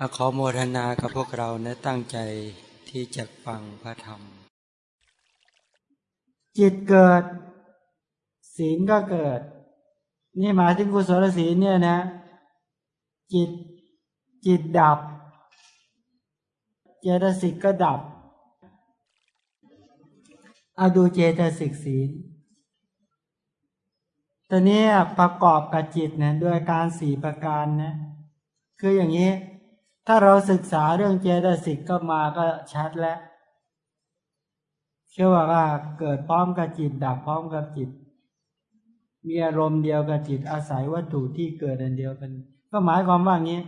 อขอโมทนากับพวกเรานะตั้งใจที่จะฟังพระธรรม จิตเกิด ศีลก็เกิด นี่หมายถึงกุศลศีลเนี่ยนะ จิตจิตดับ เจตสิกก็ดับเอาดูเจตสิกศีลตอนนี้ประกอบกับจิตเนี่ยด้วยการสี่ประการนะ คืออย่างนี้ ถ้าเราศึกษาเรื่องเจตสิกก็มาก็ชัดแล้ว เชื่อว่าว่าเกิดพร้อมกับจิตดับพร้อมกับจิต มีอารมณ์เดียวกับจิตอาศัยวัตถุที่เกิดอันเดียวกัน ก็หมายความว่างี้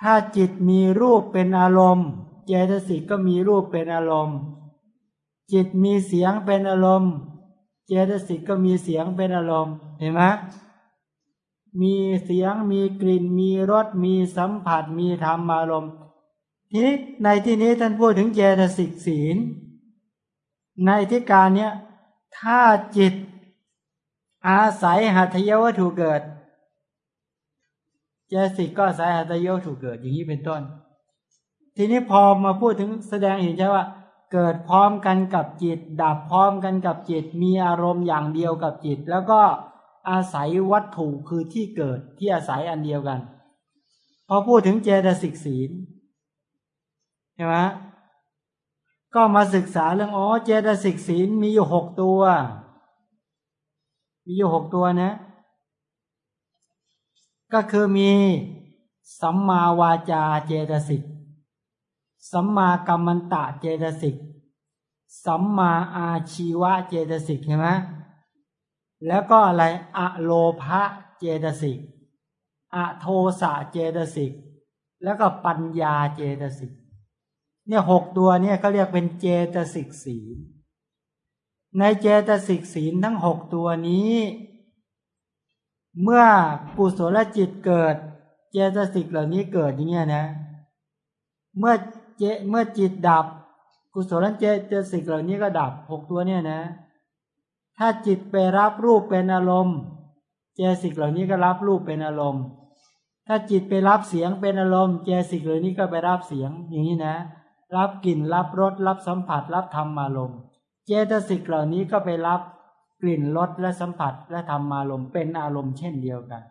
ถ้าจิตมีรูปเป็นอารมณ์ เจตสิกก็มีรูปเป็นอารมณ์ จิตมีเสียงเป็นอารมณ์ เจตสิกก็มีเสียงเป็นอารมณ์ เห็นไหม มีเสียงมีกลิ่น มีรสมีสัมผัส มีธรรมอารมณ์ทีนี้ในที่นี้ท่านพูดถึงเจตสิกศีล ในที่การเนี้ยถ้าจิต อาศัยหัตถยวัตถุเกิด เจตสิกก็อาศัยหัตถยวัตถุเกิดอย่างนี้เป็นต้น ทีนี้พอมาพูดถึงแสดงเห็นใช่ว่า เกิดพร้อมกันกับจิต ดับพร้อมกันกับจิต มีอารมณ์อย่างเดียวกับจิต แล้วก็ อาศัยวัตถุคือที่เกิดที่อาศัยอันเดียวกัน พอพูดถึงเจตสิกศีลใช่ไหมก็มาศึกษาเรื่องอ๋อเจตสิกศีลมีอยู่หกตัว มีอยู่หกตัวนะ ก็คือมีสัมมาวาจาเจตสิก สัมมากัมมันตะเจตสิก สัมมาอาชีวะเจตสิกใช่ไหม แล้วก็อะไรอะโลภะเจตสิกอะโทสะเจตสิก แล้วก็ปัญญาเจตสิก เนี่ยหกตัวเนี่ยเขาเรียกเป็นเจตสิกศีล ในเจตสิกศีลทั้งหกตัวนี้ เมื่อกุศลจิตเกิด เจตสิกเหล่านี้เกิดอย่างเงี้ยนะ เมื่อเจเมื่อจิตดับ กุศลเจตสิกเหล่านี้ก็ดับหกตัวเนี่ยนะ ถ้าจิตไปรับรูปเป็นอารมณ์ เจตสิกเหล่านี้ก็รับรูปเป็นอารมณ์ ถ้าจิตไปรับเสียงเป็นอารมณ์ เจตสิกเหล่านี้ก็ไปรับเสียงอย่างนี้นะ รับกลิ่นรับรสรับสัมผัส รับธรรมารมณ์ เจตสิกเหล่านี้ก็ไปรับกลิ่นรสและสัมผัสและธรรมารมณ์เป็นอารมณ์เช่นเดียวกัน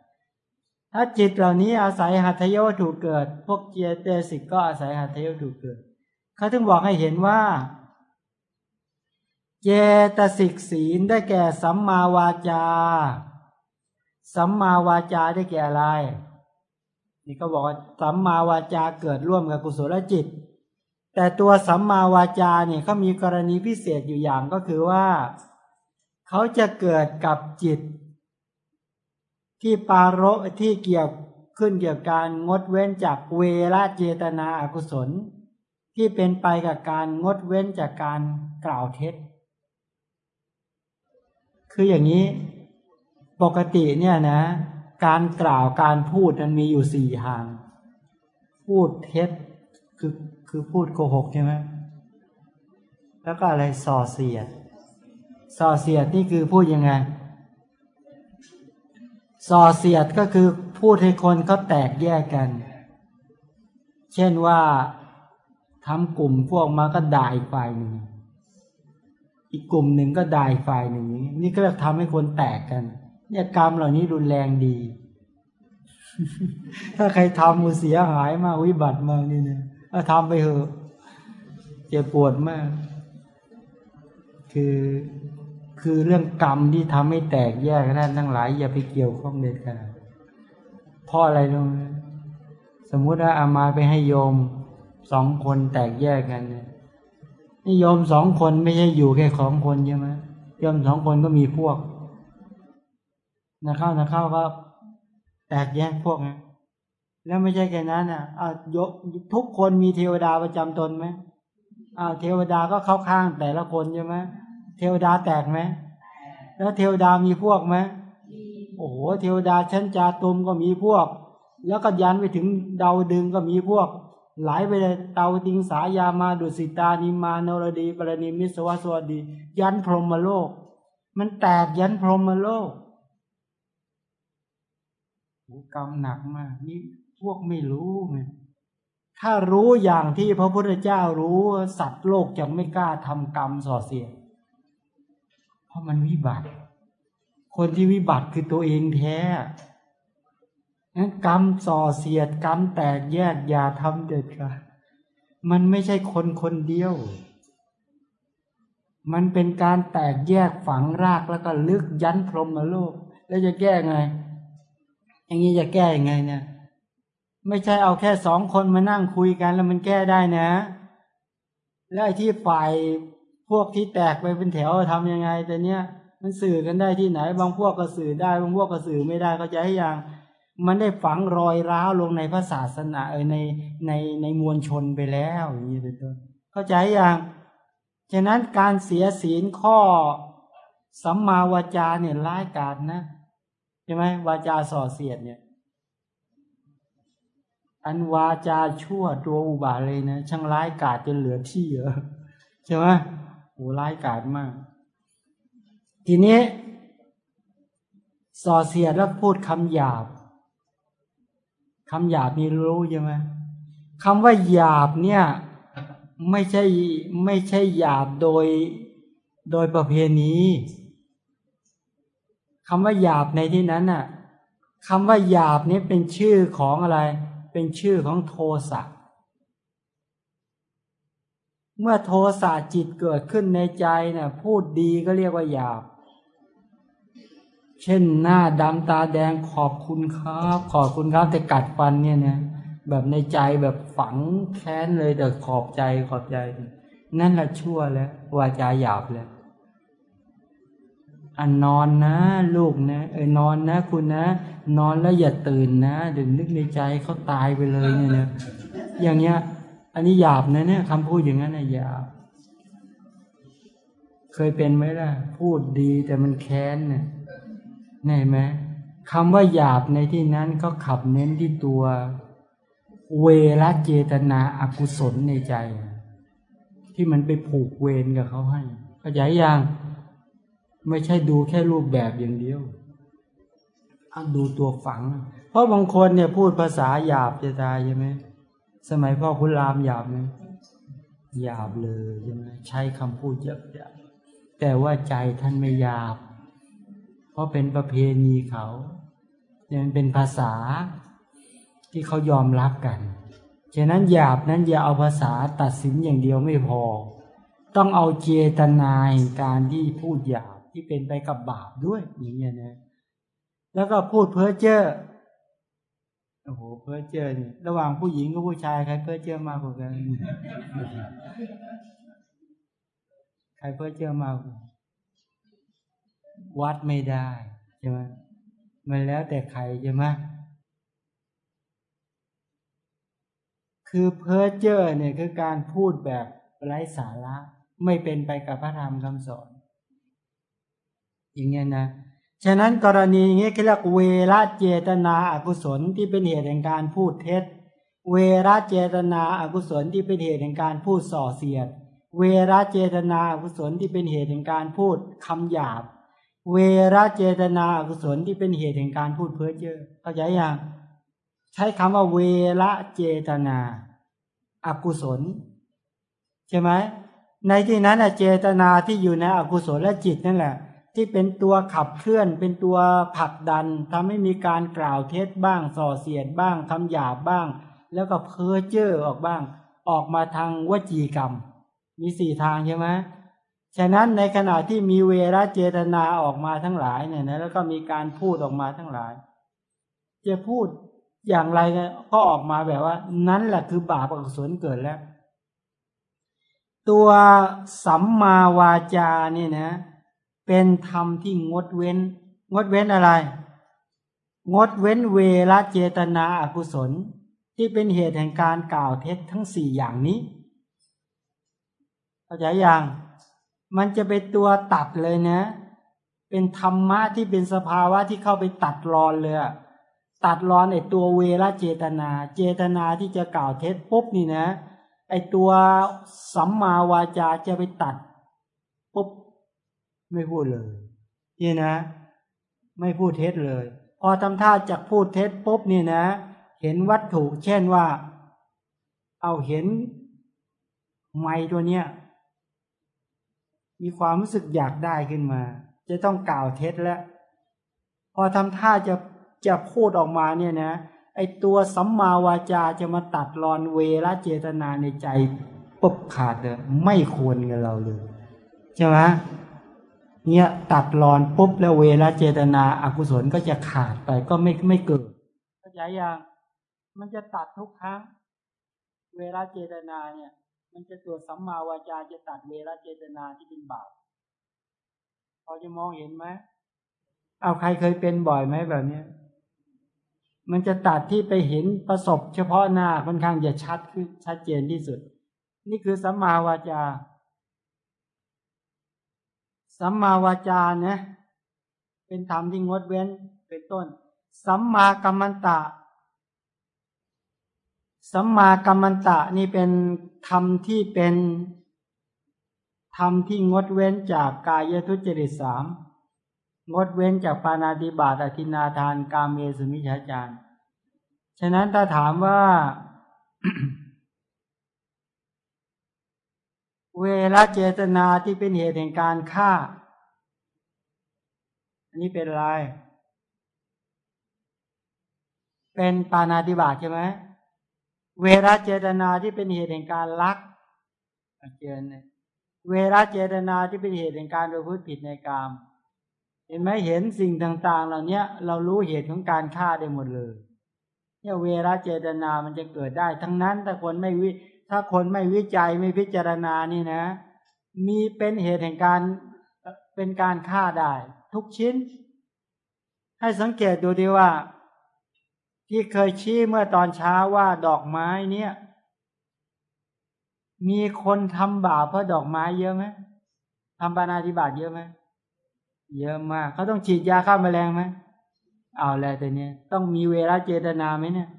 ถ้าจิตเหล่านี้อาศัยหัตถยวัตถุเกิด พวกเจตสิกก็อาศัยหัตถยวัตถุเกิดเขาถึงบอกให้เห็นว่า เจตสิกศีลได้แก่สัมมาวาจา สัมมาวาจาได้แก่อะไร นี่ก็บอกสัมมาวาจาเกิดร่วมกับกุศลจิต แต่ตัวสัมมาวาจาเนี่ยเขามีกรณีพิเศษอยู่อย่างก็คือว่าเขาจะเกิดกับจิต ที่ปารโที่เกี่ยวขึ้นเกี่ยวกับการงดเว้นจากเวรเจตนาอากุศล ที่เป็นไปกับการงดเว้นจากการกล่าวเท็จ คืออย่างนี้ปกติเนี่ยนะ การกล่าวการพูดมันมีอยู่สี่ทาง พูดเท็จคือคือพูดโกหกใช่ไหมแล้วก็อะไรส่อเสียดส่อเสียดนี่คือพูดยังไงส่อเสียดก็คือพูดให้คนเขาแตกแยกกัน เช่นว่าทำกลุ่มพวกมาก็ด่าอีกฝ่ายหนึ่ง อีกกลุ่มหนึ่งก็ด่าฝ่ายหนึ่งนี่ก็ทำให้คนแตกกัน เนี่ยกรรมเหล่านี้รุนแรงดี ถ้าใครทำมือเสียหายมากวิบัติมากนี่เนี่ยทำไปเถอะเจ็บปวดมาก คือคือเรื่องกรรมที่ทำให้แตกแยกนั่นทั้งหลาย อย่าไปเกี่ยวข้องเด็ดขาดเพราะอะไรรู้ไหมสมมุติว่าอามาไปให้โยมสองคนแตกแยกกันเนี่ย นี่โยมสองคนไม่ใช่อยู่แค่ของคนใช่ไหมโยมสองคนก็มีพวกนะเข้านะเข้าก็แตกแยกพวกนะแล้วไม่ใช่แค่นั้นอะเอายกทุกคนมีเทวดาประจำตนไหมอ้าวเทวดาก็เข้าข้างแต่ละคนใช่ไหมเทวดาแตกไหมแล้วเทวดามีพวกไหมโอ้โหเทวดาชั้นจาตุมก็มีพวก แล้วก็ยันไปถึงดาวดึงก็มีพวก หลายไปเลยเตาติงสายามาดุสิตานิมานรดีปรณิมิสวสวดี ยันพรหมโลก มันแตกยันพรหมโลกกรรมหนักมากนี่พวกไม่รู้ไงถ้ารู้อย่างที่พระพุทธเจ้ารู้สัตว์โลกจะไม่กล้าทำกรรมส่อเสีย เพราะมันวิบัติ คนที่วิบัติคือตัวเองแท้ นั้นกรรมส่อเสียดกรรมแตกแยกอย่าทำเด็ดขาดมันไม่ใช่คนคนเดียว มันเป็นการแตกแยกฝังรากแล้วก็ลึกยันพรหมาโลก แล้วจะแก้ไง อย่างนี้จะแก้ยังไงเนี่ย ไม่ใช่เอาแค่สองคนมานั่งคุยกันแล้วมันแก้ได้นะ แล้วไอ้ที่ฝ่ายพวกที่แตกไปเป็นแถวทำยังไง แต่เนี้ยมันสื่อกันได้ที่ไหน บางพวกก็สื่อได้ บางพวกก็สื่อไม่ได้ก็จะให้ยัง มันได้ฝังรอยร้าวลงในพระศาสนาเออในในในมวลชนไปแล้วอย่างนี้เป็นต้น เข้าใจอยังฉะนั้นการเสียศีลข้อสัมมาวาจาเนี่ยร้ายกาจนะใช่ไหมวาจาส่อเสียดเนี่ย อันวาจาชั่วตัวอุบาเลยนะช่างร้ายกาจจนเหลือที่เยอะใช่ไหมโอ้ร้ายกาจมาก ทีนี้ส่อเสียดแล้วพูดคำหยาบ คำหยาบนี่รู้ใช่ไหมคำว่าหยาบเนี่ย ไม่ใช่ไม่ใช่หยาบโดยโดยประเพณีคำว่าหยาบในที่นั้นน่ะคำว่าหยาบนี้เป็นชื่อของอะไร เป็นชื่อของโทสะเมื่อโทสะจิตเกิดขึ้นในใจเนี่ยพูดดีก็เรียกว่าหยาบ เช่นหน้าดำตาแดงขอบคุณครับ ขอบคุณครับแต่กัดฟันเนี่ยนะแบบในใจแบบฝังแค้นเลยแต่ขอบใจขอบใจ นั่นแหละชั่วแล้ววาจาหยาบแล้วอันนอนนะ ลูกนะเออนอนนะ คุณนะ นอนแล้วอย่าตื่นนะเดี๋ยวนึกในใจเขาตายไปเลยเนี่ยนะอย่างเงี้ย อันนี้หยาบนะเนี่ยคำพูดอย่างนั้นนะหยาบ เคยเป็นไหมล่ะ พูดดีแต่มันแค้นเนี่ย นไหมคำว่าหยาบในที่นั้นก็ขับเน้นที่ตัว เวรเจตนาอากุศลในใจ ที่มันไปผูกเวรกับเขาให้ข้าใจยังไม่ใช่ดูแค่รูปแบบอย่างเดียวเอาดูตัวฝัง เพราะบางคนเนี่ยพูดภาษาหยาบจะตายใช่ไหมสมัยพ่อคุณรามหยาบไหมหยาบเลยใช่ไหมใช้คำพูดเยอะๆแต่ว่าใจท่านไม่หยาบ เพราะเป็นประเพณีเขาเนี่ยมันเป็นภาษาที่เขายอมรับกัน ฉะนั้นหยาบนั้นอย่าเอาภาษาตัดสินอย่างเดียวไม่พอ ต้องเอาเจตนาการที่พูดหยาบที่เป็นไปกับบาปด้วยอย่างเงี้ยนะ แล้วก็พูดเพ้อเจ้อ โอ้โห เพ้อเจ้อนี่ระหว่างผู้หญิงกับผู้ชายใครเพ้อเจ้อมากกว่ากัน ใครเพ้อเจ้อมากกว่า วัดไม่ได้ใช่ไหมมันแล้วแต่ใครใช่ไหมคือเพ้อเจ้อเนี่ยคือการพูดแบบไร้สาระไม่เป็นไปกับพระธรรมคำสอน อย่างเงี้ยนะ ฉะนั้นกรณีอย่างเงี้ยเรียกเวรเจตนาอากุศลที่เป็นเหตุแห่งการพูดเท็จ เวรเจตนาอากุศลที่เป็นเหตุแห่งการพูดส่อเสียด เวรเจตนาอากุศลที่เป็นเหตุแห่งการพูดคำหยาบ เวรเจตนาอกุศลที่เป็นเหตุแห่งการพูดเพ้อเจ้อเข้าใจยังใช้คำว่าเวรเจตนาอกุศล ใช่ไหมในที่นั้นเจตนาที่อยู่ในอกุศลและจิตนั่นแหละ ที่เป็นตัวขับเคลื่อน เป็นตัวผลักดันทำให้มีการกล่าวเท็จบ้างส่อเสียดบ้างคำหยาบบ้าง แล้วก็เพ้อเจ้อออกบ้าง ออกมาทางวจีกรรม มีสี่ทางใช่ไหม ฉะนั้นในขณะที่มีเวรเจตนาออกมาทั้งหลายเนี่ยนะแล้วก็มีการพูดออกมาทั้งหลาย จะพูดอย่างไรก็ออกมาแบบว่า นั้นแหละคือบาปอกุศลเกิดแล้ว ตัวสัมมาวาจาเนี่ยนะ เป็นธรรมที่งดเว้น งดเว้นอะไร งดเว้นเวรเจตนาอากุศล ที่เป็นเหตุแห่งการกล่าวเท็จทั้งสี่อย่างนี้เข้าใจยัง มันจะเป็นตัวตัดเลยนะ เป็นธรรมะที่เป็นสภาวะที่เข้าไปตัดรอนเลยตัดรอนไอตัวเวรเจตนา เจตนาที่จะกล่าวเท็จปุ๊บนี่นะ ไอตัวสัมมาวาจาจะไปตัดปุ๊บไม่พูดเลยนี่นะ ไม่พูดเท็จเลย พอทำท่าจากพูดเท็จปุ๊บนี่นะ เห็นวัตถุเช่นว่า เอาเห็นไม้ตัวเนี้ย มีความรู้สึกอยากได้ขึ้นมา จะต้องกล่าวเท็จแล้ว พอทำท่าจะจะพูดออกมาเนี่ยนะ ไอตัวสัมมาวาจาจะมาตัดรอนเวรเจตนาในใจปุ๊บขาดเลยไม่ควรกับเราเลยใช่ไหมเนี่ยตัดรอนปุ๊บแล้วเวรเจตนาอากุศลก็จะขาดไปก็ไม่ไม่เกิดเข้าใจยังมันจะตัดทุกครั้ง เวลาเจตนาเนี่ย มันจะตัวสัมมาวาจาจะตัดเวลาเจตนาที่เป็นบาปพอจะมองเห็นไหมเอาใครเคยเป็นบ่อยไหมแบบเนี้ยมันจะตัดที่ไปเห็นประสบเฉพาะหน้าค่อนข้างจะชัดคือชัดเจนที่สุด นี่คือสัมมาวาจาสัมมาวาจาเนี่ยเป็นธรรมที่งดเว้นเป็นต้น สัมมากัมมันตะ สัมมากัมมันตะนี่เป็น ธรรมที่เป็นธรรมที่งดเว้นจากกายทุจริตสามงดเว้นจากปานาติบาตอธินาทาน กาเมสุมิชาจารฉะนั้นถ้าถามว่า เวลาเจตนาที่เป็นเหตุแห่งการฆ่า อันนี้เป็นอะไร เป็นปานาติบาตใช่ไหม เวลาเจตนาที่เป็นเหตุแห่งการลักเจนเวลาเจตนาที่เป็นเหตุแห่งการโดยพูดผิดในกาม เห็นไหมเห็นสิ่งต่าง ๆ เหล่านี้เรารู้เหตุของการฆ่าได้หมดเลยเนี่ยเวลาเจตนามันจะเกิดได้ ทั้งนั้นถ้าคนไม่วิถ้าคนไม่วิจัยไม่พิจารณานี่นะ มีเป็นเหตุแห่งการเป็นการฆ่าได้ ทุกชิ้น ให้สังเกตดูดีว่า ที่เคยชี้เมื่อตอนเช้าว่าดอกไม้เนี่ย มีคนทำบาปเพราะดอกไม้เยอะไหมทำปานาธิบาตเยอะไหมเยอะมากเขาต้องฉีดยาฆ่าแมลงไหมเอาแล้วแต่เนี้ยต้องมีเวลาเจตนาไหมเนี่ย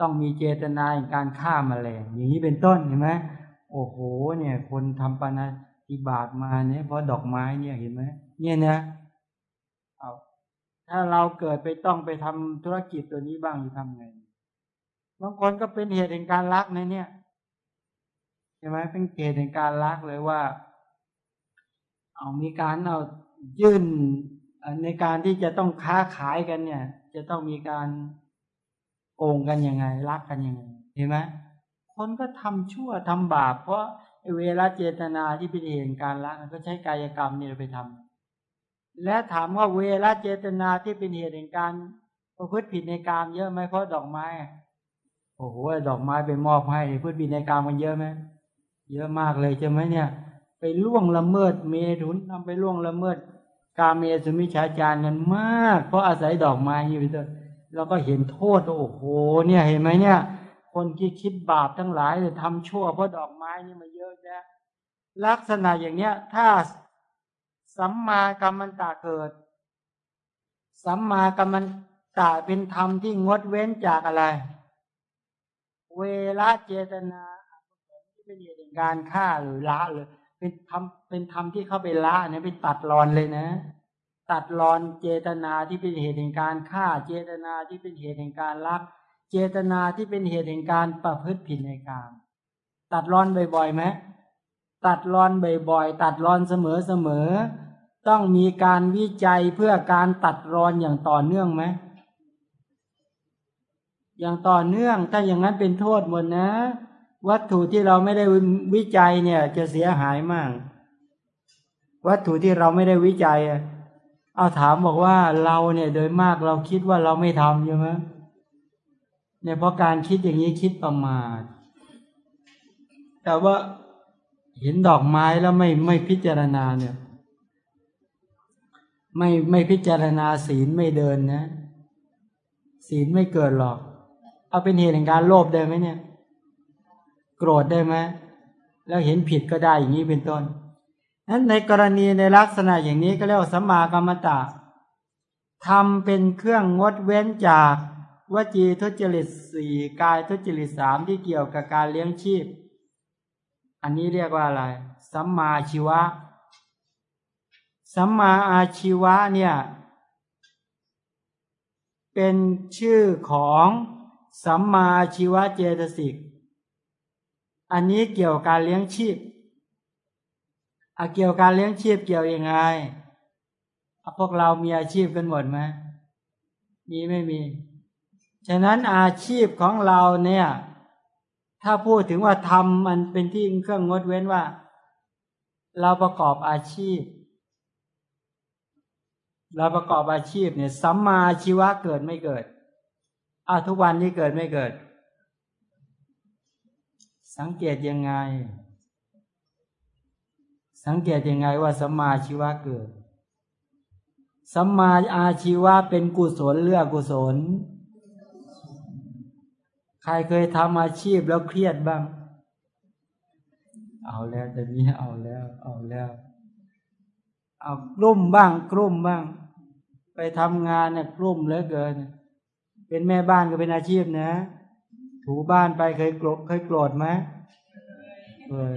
ต้องมีเจตนาในการฆ่าแมลงอย่างนี้เป็นต้นเห็นไหมโอ้โห เนี่ย คนทำปานาธิบาตมาเนี่ยเพราะดอกไม้เนี่ยเห็นไหมเนี่ยนะ ถ้าเราเกิดไปต้องไปทำธุรกิจตัวนี้บ้างจะทำไงบางคนก็เป็นเหตุแห่งการรักในเนี่ยใช่ไหมเป็นเหตุแห่งการรักเลยว่า เอามีการเอายื่นในการที่จะต้องค้าขายกันเนี่ย จะต้องมีการโกงกันยังไง รักกันยังไงเห็นไหมคนก็ทำชั่วทำบาป เพราะเวลาเจตนาที่เป็นเหตุการรักก็ใช้กายกรรมนี่ไปทำ และถามว่าเวลาเจตนาที่เป็นเหตุแห่งการประพฤติผิดในกรรมเยอะไหมเพราะดอกไม้ โอ้โหดอกไม้ไปมอบให้ประพูดผิดในกรรมมันเยอะไหมเยอะมากเลยใช่ไหมเนี่ย ไปล่วงละเมิดเมถุนทำไปล่วงละเมิด กาเมสุมิชาจารกันมาก เพราะอาศัยดอกไม้นี่ไปเถอะเราก็เห็นโทษโอ้โห เนี่ยเห็นไหมเนี่ย คนที่คิดบาปทั้งหลายเลยทำชั่วเพราะดอกไม้นี่มาเยอะแยะลักษณะอย่างเนี้ย ถ้า สัมมากัมมันตาเกิด สัมมากัมมันตาเป็นธรรมที่งดเว้นจากอะไร เวลาเจตนาที่เป็นเหตุการฆ่าหรือละเลยเป็นทำเป็นธรรมที่เข้าไปละเนี่ยไปตัดรอนเลยนะ ตัดรอนเจตนาที่เป็นเหตุแห่งการฆ่า เจตนาที่เป็นเหตุแห่งการลัก เจตนาที่เป็นเหตุแห่งการประพฤติผิดในกามตัดรอนบ่อยๆไหมตัดรอนบ่อยๆตัดรอนเสมอๆ ต้องมีการวิจัยเพื่อการตัดรอนอย่างต่อเนื่องไหม อย่างต่อเนื่อง ถ้าอย่างนั้นเป็นโทษหมดนะ วัตถุที่เราไม่ได้วิจัยเนี่ย จะเสียหายมาก วัตถุที่เราไม่ได้วิจัย เอาถามบอกว่าเราเนี่ยโดยมากเราคิดว่าเราไม่ทำใช่ไหมเนี่ยเพราะการคิดอย่างนี้คิดประมาท แต่ว่าเห็นดอกไม้แล้วไม่ไม่พิจารณาเนี่ย ไม่ไม่พิจารณาศีลไม่เดินนะ ศีลไม่เกิดหรอก เอาเป็นเหตุแห่งการโลภได้ไหมเนี่ย โกรธได้ไหมแล้วเห็นผิดก็ได้อย่างนี้เป็นต้นนั้นในกรณีในลักษณะอย่างนี้ก็เรียกว่าสัมมากรรมตะทำเป็นเครื่องงดเว้นจากวจีทุจริตสี่กายทุจริตสามที่เกี่ยวกับการเลี้ยงชีพ อันนี้เรียกว่าอะไร สัมมาชีวะ สัมมาอาชีวะเนี่ย เป็นชื่อของสัมมาอาชีวะเจตสิก อันนี้เกี่ยวกับการเลี้ยงชีพอาเกี่ยวกับการเลี้ยงชีพเกี่ยวยังไงพวกเรามีอาชีพกันหมดไหมมีไม่มี ฉะนั้นอาชีพของเราเนี่ย ถ้าพูดถึงว่าทำมันเป็นที่เครื่องงดเว้นว่า เราประกอบอาชีพ เราประกอบอาชีพเนี่ยสัมมาชีวะเกิดไม่เกิดอาทุกวันนี้เกิดไม่เกิด สังเกตยังไง สังเกตยังไงว่าสัมมาชีวะเกิดสัมมาอาชีวะเป็นกุศลเลือกกุศล ใครเคยทำอาชีพแล้วเครียดบ้าง เอาแล้วแต่นี้เอาแล้ว เอาแล้ว เอากลุ่มบ้างกลุ่มบ้าง ทำงานเนี่ยกลุ่มเหลือเกิน เป็นแม่บ้านก็เป็นอาชีพนะ ถูบ้านไปเคยโกรธเคยโกรธไหมเคย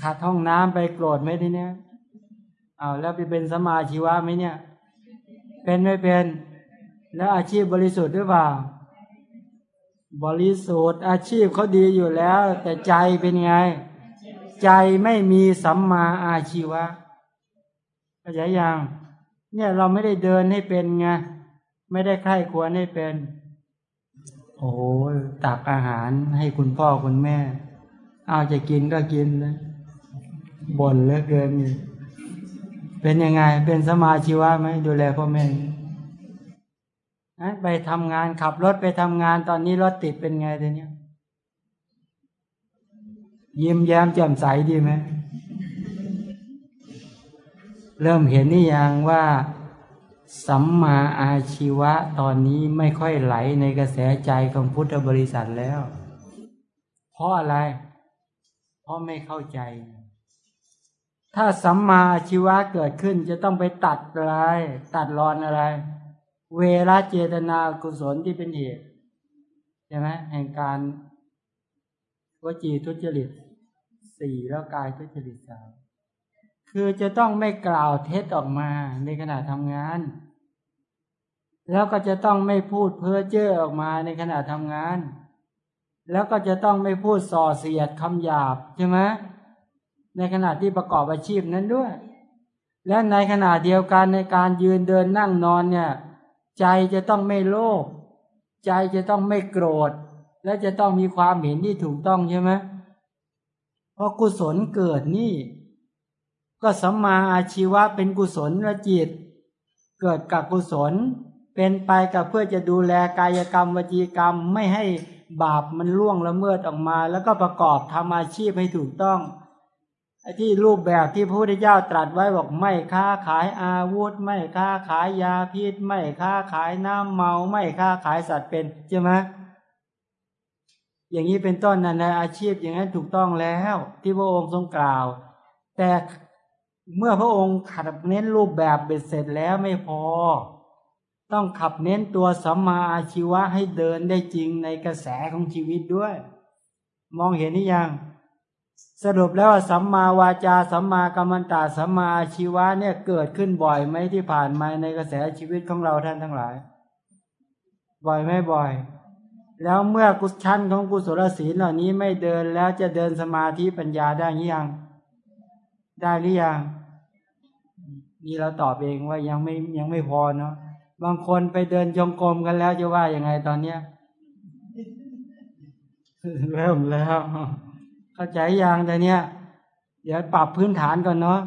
ขาดห้องน้ำไปโกรธไหมทีเนี้ยเอาแล้วไปเป็นสมาชีวะไหมเนี่ย เป็นไม่เป็น แล้วอาชีพบริสุทธิ์หรือเปล่า บริสุทธิ์อาชีพเขาดีอยู่แล้ว แต่ใจเป็นไง ใจไม่มีสัมมาอาชีวะเข้าใจยัง เนี่ยเราไม่ได้เดินให้เป็นไงไม่ได้ใคร่ควรให้เป็น โอ้โหตักอาหารให้คุณพ่อคุณแม่ เอาจะกินก็กินนะบ่นเลือเกินนี่เป็นยังไง เป็นสมาชีวะไหมดูแลพ่อแม่ไปทำงานขับรถไปทำงานตอนนี้รถติดเป็นไงทีนี้ยิ้มแย้มแจ่มใสดีไหม เริ่มเห็นนี่ยังว่าสัมมาอาชีวะตอนนี้ไม่ค่อยไหลในกระแสใจของพุทธบริษัทแล้ว เพราะอะไร เพราะไม่เข้าใจ ถ้าสัมมาอาชีวะเกิดขึ้นจะต้องไปตัดอะไร ตัดรอนอะไร เวรเจตนากุศลที่เป็นเหตุใช่ไหมแห่งการวจีทุจริตสี่แล้วกายทุจริตสาม คือจะต้องไม่กล่าวเท็จออกมาในขณะทำงาน แล้วก็จะต้องไม่พูดเพ้อเจ้อออกมาในขณะทำงาน แล้วก็จะต้องไม่พูดส่อเสียดคำหยาบใช่ไหมในขณะที่ประกอบอาชีพนั้นด้วย และในขณะเดียวกันในการยืนเดินนั่งนอนเนี่ย ใจจะต้องไม่โลภใจจะต้องไม่โกรธ และจะต้องมีความเห็นที่ถูกต้องใช่ไหมเพราะกุศลเกิดนี่ ก็สัมมาอาชีวะเป็นกุศลละจิต เกิดกับกุศล เป็นไปกับเพื่อจะดูแลกายกรรมวจีกรรมไม่ให้บาปมันล่วงละเมิดออกมา แล้วก็ประกอบทำอาชีพให้ถูกต้องไอ้ที่รูปแบบที่พระพุทธเจ้าตรัสไว้บอกไม่ค้าขายอาวุธ ไม่ค้าขายยาพิษ ไม่ค้าขายน้ำเมาไม่ค้าขายสัตว์เป็นใช่ไหมอย่างนี้เป็นต้นนะในอาชีพอย่างนั้นถูกต้องแล้ว ที่พระองค์ทรงกล่าว แต่ เมื่อพระองค์ขับเน้นรูปแบบเบ็ดเสร็จแล้วไม่พอ ต้องขับเน้นตัวสัมมาอาชีวะให้เดินได้จริงในกระแสของชีวิตด้วย มองเห็นนี่ยังสรุปแล้วสัมมาวาจาสัมมากัมมันตาสัมมาชีวะเนี่ยเกิดขึ้นบ่อยไหมที่ผ่านมาในกระแสชีวิตของเราท่านทั้งหลาย บ่อยไม่บ่อย แล้วเมื่อกุศลของกุศลศีลเหล่านี้ไม่เดินแล้วจะเดินสมาธิปัญญาได้ยัง ได้หรือยังนี่เราตอบเองว่ายังไม่ยังไม่พอเนาะบางคนไปเดินจงกรมกันแล้วจะว่ายังไงตอนเนี้ยเริ่มแล้ว เข้าใจยังแต่เนี้ยเดี๋ยวปรับพื้นฐานก่อนเนาะ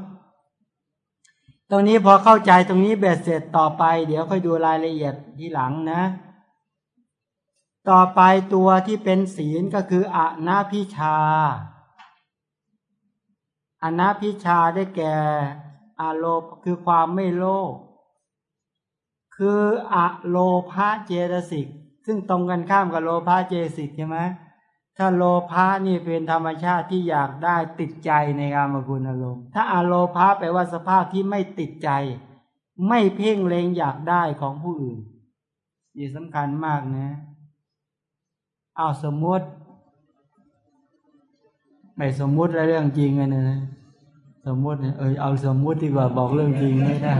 ตรงนี้พอเข้าใจตรงนี้เบ็ดเสร็จต่อไป เดี๋ยวค่อยดูรายละเอียดทีหลังนะ ต่อไปตัวที่เป็นศีลก็คืออนาพิชา อนาพิชาได้แก่อาโลภคือความไม่โลภคืออะโลภะเจตสิก ซึ่งตรงกันข้ามกับโลภะเจตสิกใช่ไหมถ้าโลภะนี่เป็นธรรมชาติที่อยากได้ติดใจในกามคุณอารมณ์ ถ้าอาโลภะแปลว่าสภาพที่ไม่ติดใจ ไม่เพ่งเลงอยากได้ของผู้อื่นนี่สำคัญมากนะเอาสมมติ ไม่สมมติเรื่องจริงเลยนะ สมมติเออเอาสมมุติดีกว่าบอกเรื่องจริงไม่ได้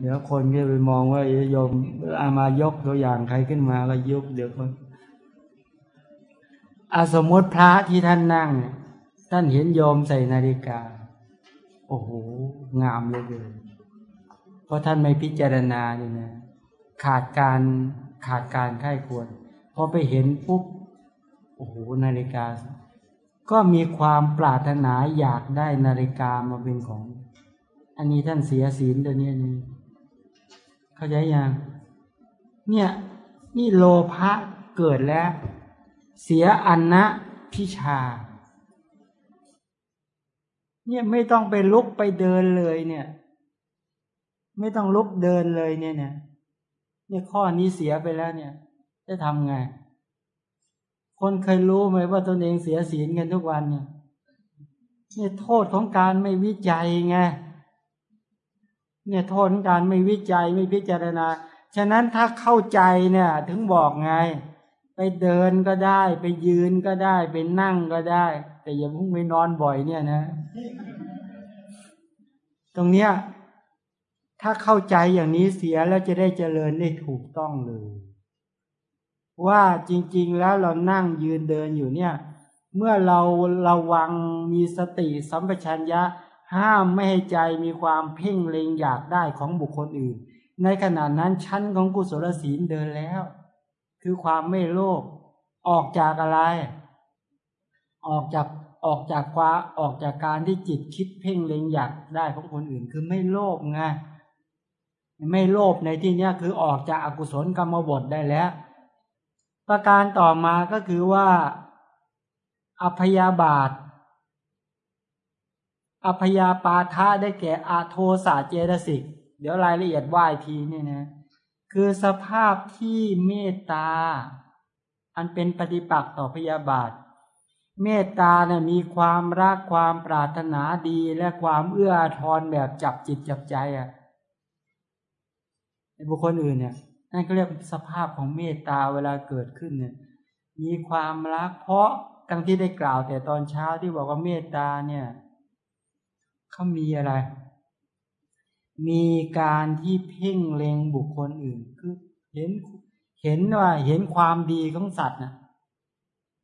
เดี๋ยวคนก็ไปมองว่าโยมเอามายกตัวอย่างใครขึ้นมาก็ยกเดี๋ยวคนอาสมมติพระที่ท่านนั่ง ท่านเห็นโยมใส่นาฬิกา โอ้โห งามเลยเลยเพราะท่านไม่พิจารณาเนี่ยนะขาดการขาดการไข้ควรพอไปเห็นปุ๊บโอ้โหนาฬิกา ก็มีความปรารถนาอยากได้นาฬิกามาเป็นของ อันนี้ท่านเสียศีลตัวนี้นี่เข้าใจยังเนี่ยนี่โลภะเกิดแล้ว เสียอันนะพิชา เนี่ยไม่ต้องไปลุกไปเดินเลยเนี่ย ไม่ต้องลุกเดินเลยเนี่ยเนี่ยเนี่ยข้อนี้เสียไปแล้วเนี่ย จะทำไง คนเคยรู้ไหมว่าตนเองเสียศีลกันทุกวันเนี่ยเนี่ยโทษของการไม่วิจัยไงเนี่ยโทษของการไม่วิจัยไม่พิจารณา ฉะนั้นถ้าเข้าใจเนี่ย ถึงบอกไง ไปเดินก็ได้ ไปยืนก็ได้ ไปนั่งก็ได้ แต่อย่าพุ่งไปนอนบ่อยเนี่ยนะ ตรงเนี้ย ถ้าเข้าใจอย่างนี้เสียแล้วจะได้เจริญได้ถูกต้องเลย ว่าจริง ๆ แล้วเรานั่งยืนเดินอยู่เนี่ย เมื่อเราระวังมีสติสัมปชัญญะ ห้ามไม่ให้ใจมีความเพ่งเล็งอยากได้ของบุคคลอื่น ในขณะนั้นชั้นของกุศลศีลเดินแล้ว คือความไม่โลภออกจากอะไร ออกจากออกจากความออกจากการที่จิตคิดเพ่งเล็งอยากได้ของคนอื่น คือไม่โลภไงไม่โลภในที่นี้คือออกจากอากุศลกรรมบทได้แล้ว ประการต่อมาก็คือว่าอภยาบาทอภยาปาทะได้แก่อาโทสาเจตสิก เดี๋ยวรายละเอียดว่าอีกทีเนี่ยนะ คือสภาพที่เมตตา อันเป็นปฏิปักษ์ต่อพยาบาท เมตตาเนี่ยมีความรักความปรารถนาดีและความเอื้อทอนแบบจับจิตจับใจอะ่ะบุคคลอื่นเนี่ย นั่นก็เรียกสภาพของเมตตาเวลาเกิดขึ้นเนี่ย มีความรักเพราะตั้งที่ได้กล่าวแต่ตอนเช้าที่บอกว่าเมตตาเนี่ยเขามีอะไร มีการที่เพ่งเล็งบุคคลอื่น คือเห็นเห็นว่าเห็นความดีของสัตว์นะ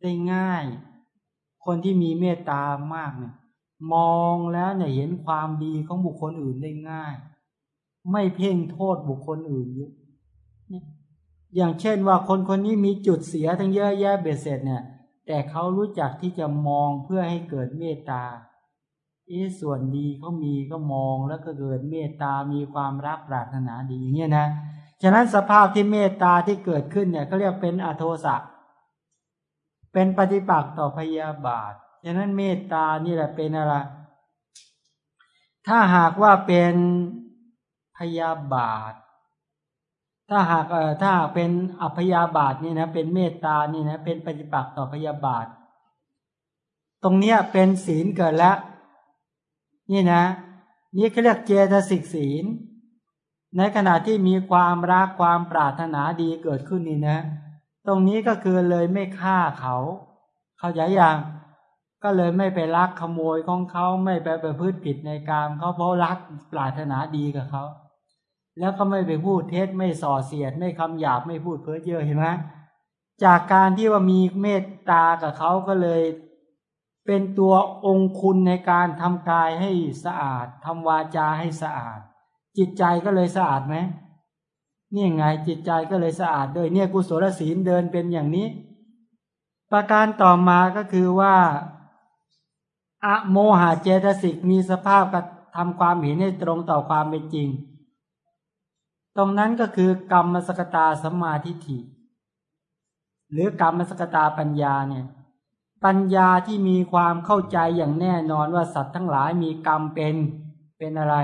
ได้ง่าย คนที่มีเมตตามากเนี่ย มองแล้วเนี่ยเห็นความดีของบุคคลอื่นได้ง่าย ไม่เพ่งโทษบุคคลอื่นเยอะ อย่างเช่นว่าคนคนนี้มีจุดเสียทั้งเยอะแยะเบ็ดเสร็จเนี่ย แต่เขารู้จักที่จะมองเพื่อให้เกิดเมตตาเอส่วนดีเขามีก็มองแล้วก็เกิดเมตตามีความรักปรารถนาดีอย่างเงี้ยนะฉะนั้นสภาพที่เมตตาที่เกิดขึ้นเนี่ยเขาเรียกเป็นอโทสะเป็นปฏิปักษ์ต่อพยาบาทฉะนั้นเมตตานี่แหละเป็นอะไรถ้าหากว่าเป็นพยาบาท ถ้าหากเอ่อถ้าเป็นอัพยาบาทนี่นะเป็นเมตตานี่นะเป็นปฏิปักษ์ต่อพยาบาท ตรงเนี้ยเป็นศีลเกิดแล้ว นี่นะ นี่เขาเรียกเจตสิกศีล ในขณะที่มีความรักความปรารถนาดีเกิดขึ้นนี่นะ ตรงนี้ก็คือเลยไม่ฆ่าเขา เขาใจยังก็เลยไม่ไปลักขโมยของเขาไม่ไปไปพืชผิดในการเขาเพราะรักปรารถนาดีกับเขา แล้วก็ไม่ไปพูดเท็จไม่ส่อเสียด ไม่คำหยาบไม่พูดเพ้อเจ้อเห็นไหมจากการที่ว่ามีเมตตากับเขาก็เลย เป็นตัวองคุณในการทำกายให้สะอาดทำวาจาให้สะอาด จิตใจก็เลยสะอาดไหมนี่ไงจิตใจก็เลยสะอาดโดยเนี่ยกุศลศีลเดินเป็นอย่างนี้ ประการต่อมาก็คือว่าอะโมหะเจตสิกมีสภาพกระทำความเห็นให้ตรงต่อความเป็นจริง ตรงนั้นก็คือกรรมสกตาสมาธิฐิ หรือกรรมสกตาปัญญาเนี่ยปัญญาที่มีความเข้าใจอย่างแน่นอนว่าสัตว์ทั้งหลายมีกรรมเป็นเป็นอะไร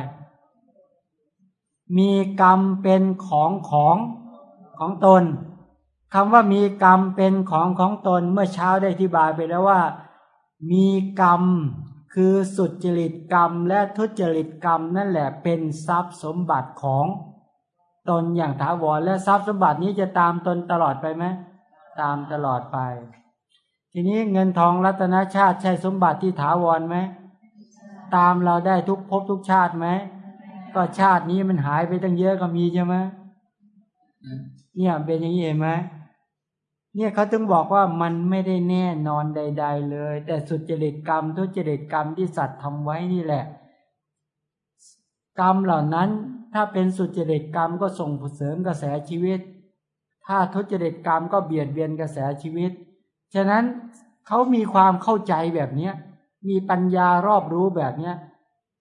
มีกรรมเป็นของของของตนคำว่ามีกรรมเป็นของของตนเมื่อเช้าได้อธิบายไปแล้วว่า มีกรรมคือสุดจริตกรรมและทุจริตกรรมนั่นแหละเป็นทรัพย์สมบัติของ ตนอย่างถาวรและทรัพย์สมบัตินี้จะตามตนตลอดไปไหมตามตลอดไป ทีนี้เงินทองรัตนชาติใช่สมบัติที่ถาวรไหมตามเราได้ทุกภพทุกชาติไหมก็ชาตินี้มันหายไปตั้งเยอะก็มีใช่ไหมเนี่ยเป็นอย่างนี้เห็นไหมเนี่ยเขาถึงบอกว่ามันไม่ได้แน่นอนใด ๆ เลย แต่สุจริตกรรมทุจริตกรรมที่สัตว์ทำไว้นี่แหละ กรรมเหล่านั้น ถ้าเป็นสุจริตกรรมก็ส่งเสริมกระแสชีวิต ถ้าทุจริตกรรมก็เบียดเบียนกระแสชีวิต ฉะนั้นเขามีความเข้าใจแบบเนี้ยมีปัญญารอบรู้แบบเนี้ย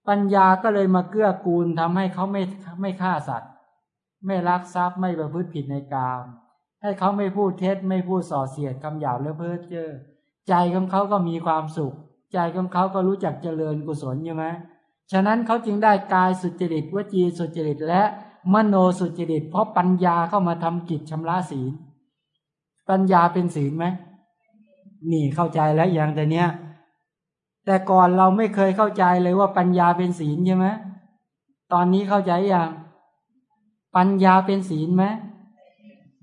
ปัญญาก็เลยมาเกื้อกูลทำให้เขาไม่ไม่ฆ่าสัตว์ ไม่ลักทรัพย์ไม่ประพฤติผิดในกามให้เขาไม่พูดเท็จไม่พูดส่อเสียดคำหยาบและเพ้อเจ้อใจของเขาก็มีความสุข ใจของเขาก็รู้จักเจริญกุศลใช่ไหม ฉะนั้นเขาจึงได้กายสุจริตวจีสุจริตและมโนสุจริต เพราะปัญญาเข้ามาทำกิจชำระศีล ปัญญาเป็นศีลไหมนี่เข้าใจแล้วอย่างแต่เนี้ย แต่ก่อนเราไม่เคยเข้าใจเลยว่าปัญญาเป็นศีลใช่ไหมตอนนี้เข้าใจอย่างปัญญาเป็นศีลไหม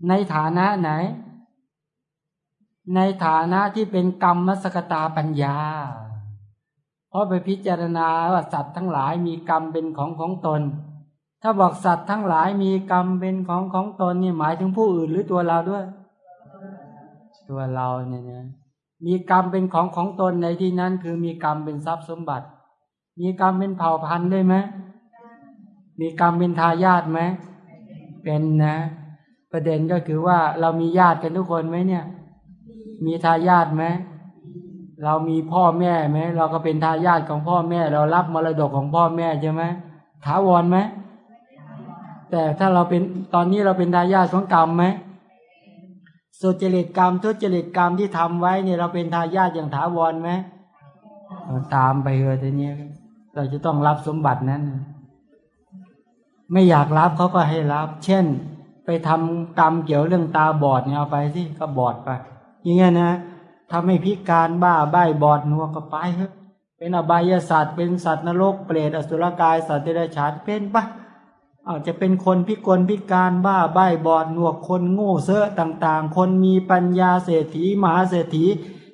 ในฐานะไหน ในฐานะที่เป็นกรรมมสกตาปัญญา ราะไปพิจารณาว่าสัตว์ทั้งหลายมีกรรมเป็นของของตน ถ้าบอกสัตว์ทั้งหลายมีกรรมเป็นของของตนนี่หมายถึงผู้อื่นหรือตัวเราด้วย ตัวเราเนี่ยนะมีกรรมเป็นของของตนในที่นั้น คือมีกรรมเป็นทรัพย์สมบัติ มีกรรมเป็นเผ่าพันธุ์ได้ไหมมีกรรมเป็นทายาทไหมเป็นนะ ประเด็นก็คือว่าเรามีญาติกันทุกคนไหมเนี่ย มีทายาทไหม เรามีพ่อแม่ไหมเราก็เป็นทายาทของพ่อแม่ เรารับมรดกของพ่อแม่ใช่ไหมถาวรไหมแต่ถ้าเราเป็นตอนนี้เราเป็นทายาทของกรรมไหมสุจริตกรรมทุจริตกรรมที่ทำไว้เนี่ยเราเป็นทายาทอย่างถาวรไหมตามไปเลยทีนี้เราจะต้องรับสมบัตินั้น ไม่อยากรับเขาก็ให้รับ เช่น ไปทำกรรมเกี่ยวเรื่องตาบอดเนี่ยเอาไปสิก็บอดไปอย่างเงี้ยนะ ทำให้พิการบ้าใบบอดนัวก็ไปเถอะเป็นอบายศาสตร์เป็นสัตว์นรกเปรตอสุรกายสัตว์เดรัจฉานเป็นปะอาจจะเป็นคนพิกลพิการบ้าใบบอดหนวกคนโง่เซ่อต่างๆ คนมีปัญญาเศรษฐีมหาเศรษฐี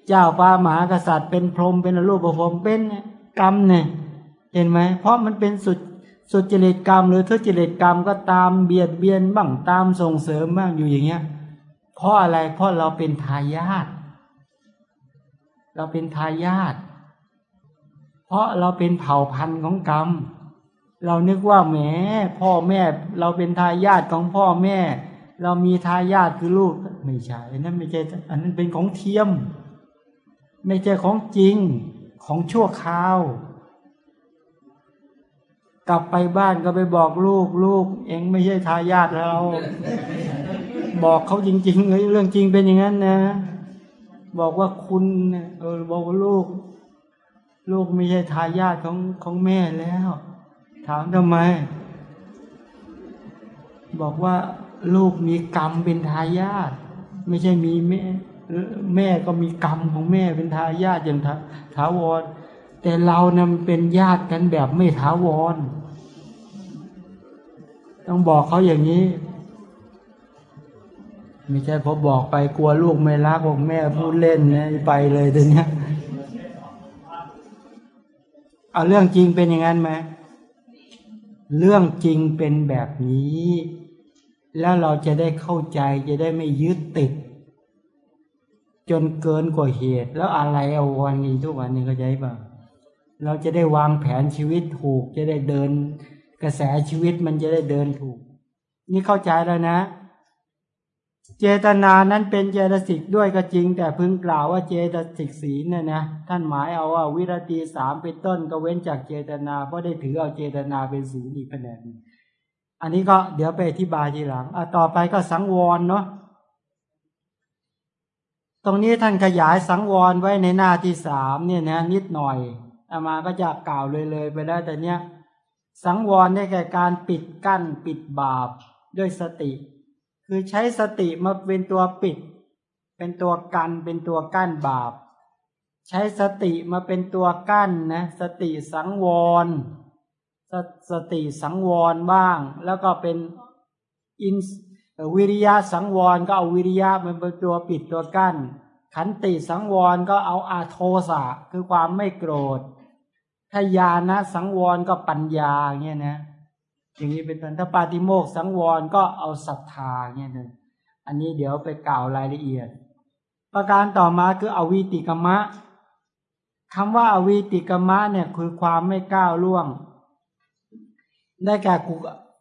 เจ้าฟ้ามหากษัตริย์เป็นพรหมเป็นรูปพรหมเป็นกรรมเนี่ยเห็นไหมเพราะมันเป็นสุดสุดจริตกรรม หรือทุจริตกรรมก็ตามเบียดเบียนบ้างตามส่งเสริมบ้างอยู่อย่างเงี้ยเพราะอะไรเพราะเราเป็นทายาท เราเป็นทายาทเพราะเราเป็นเผ่าพันธุ์ของกรรม เรานึกว่าแหมพ่อแม่ เราเป็นทายาทของพ่อแม่ เรามีทายาทคือลูกไม่ใช่นั่นไม่ใช่อันนั้นเป็นของเทียม ไม่ใช่ของจริงของชั่วคราว กลับไปบ้านก็ไปบอกลูกลูก เองไม่ใช่ทายาทเรา บอกเขาจริงๆเลยเรื่องจริงเป็นอย่างนั้นนะ บอกว่าคุณเออบอกว่าลูก ลูกไม่ใช่ทายาทของของแม่แล้ว ถามทำไม บอกว่าลูกมีกรรมเป็นทายาทไม่ใช่มีแม่แม่ก็มีกรรมของแม่เป็นทายาทอย่างถาวร แต่เรานำเป็นญาติกันแบบไม่ถาวร ต้องบอกเขาอย่างนี้ ไม่ใช่พอบอกไปกลัวลูกไม่รักบอกแม่พูดเล่นนะไปเลยตัวเนี้ยเอาเรื่องจริงเป็นอย่างนั้นไหมเรื่องจริงเป็นแบบนี้ แล้วเราจะได้เข้าใจจะได้ไม่ยึดติด จนเกินกว่าเหตุ แล้วอะไรเอาวันนี้ทุกวันนี้ก็ใจป่ะเราจะได้วางแผนชีวิตถูก จะได้เดิน กระแสชีวิตมันจะได้เดินถูก นี่เข้าใจแล้วนะ เจตนานั้นเป็นเจตสิกด้วยก็จริง แต่พึงกล่าวว่าเจตสิกศีลเนี่ยนะท่านหมายเอาว่าวิรติสามเป็นต้นก็เว้นจากเจตนาเพราะได้ถือเอาเจตนาเป็นศีลอีกแผนกอันนี้ก็เดี๋ยวไปอธิบายทีหลังอะต่อไปก็สังวรเนาะตรงนี้ท่านขยายสังวรไว้ในหน้าที่สามเนี่ยนะนิดหน่อยอามาก็จะกล่าวเลยเลยไปแล้วแต่เนี้ยสังวรได้แก่การปิดกั้นปิดบาปด้วยสติ คือใช้สติมาเป็นตัวปิด เป็นตัวกันเป็นตัวกั้นบาป ใช้สติมาเป็นตัวกั้นนะสติสังวรสสติสังวรบ้าง แล้วก็เป็นอินวิริยะสังวรก็เอาวิริยะมันเป็นตัวปิดตัวกั้น ขันติสังวรก็เอาอาโทสะคือความไม่โกรธถ้าญาณสังวรก็ปัญญาเงี้ยนะ อย่างนี้เป็นต้นถ้าปาติโมกสังวรก็เอาศรัทธาเงี้ยนะอันนี้เดี๋ยวไปกล่าวรายละเอียด ประการต่อมาคืออวิติกมะคำว่าอวิติกมะเนี่ยคือความไม่ก้าวล่วง ได้แก่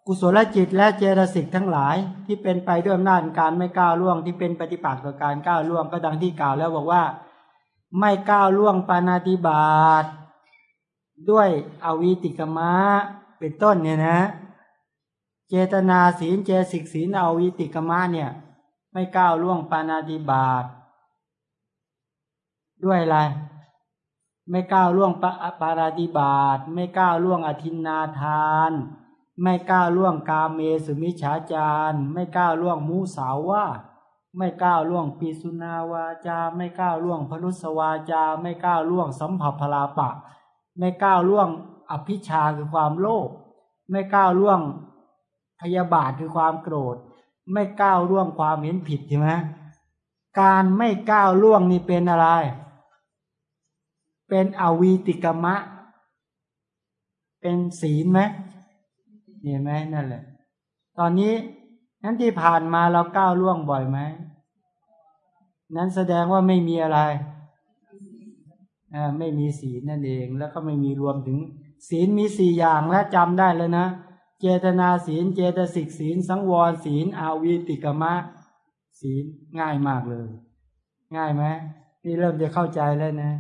กุศลจิตและเจตสิกทั้งหลาย ที่เป็นไปด้วยอำนาจการไม่ก้าวล่วงที่เป็นปฏิปักษ์ต่อการก้าวล่วงก็ดังที่กล่าวแล้วบอกว่า ไม่ก้าวล่วงปานาติบาตด้วยอวิติกมะ เป็นต้นเนี่ยนะ เจตนาศีลเจสิกศีลเอาวิติกมะเนี่ย ไม่ก้าวล่วงปานาติบาตด้วยอะไรไม่ก้าวล่วงปาราติบาตไม่ก้าวล่วงอธินนาทาน ไม่ก้าวล่วงกาเมสุมิฉาจารไม่ก้าวล่วงมูสาวาไม่ก้าวล่วงปีสุนาวาจา ไม่ก้าวล่วงพนุสวาจา ไม่ก้าวล่วงสัมผัสพลาปะ ไม่ก้าวล่วง อภิชาคือความโลภไม่ก้าวล่วงพยาบาทคือความโกรธ ไม่ก้าวล่วงความเห็นผิดใช่ไหมการไม่ก้าวล่วงนี่เป็นอะไร เป็นอวีติกมะ เป็นศีลไหมเห็นไหมนั่นแหละ ตอนนี้นั้นที่ผ่านมาเราก้าวล่วงบ่อยไหม นั้นแสดงว่าไม่มีอะไร ไม่มีศีลนั่นเอง แล้วก็ไม่มีรวมถึง ศีลมีสี่อย่างและจำได้เลยนะ เจตนาศีล เจตสิกศีล สังวรศีล อาวีติกมะ ศีลง่ายมากเลย ง่ายไหมนี่เริ่มจะเข้าใจแล้วนะ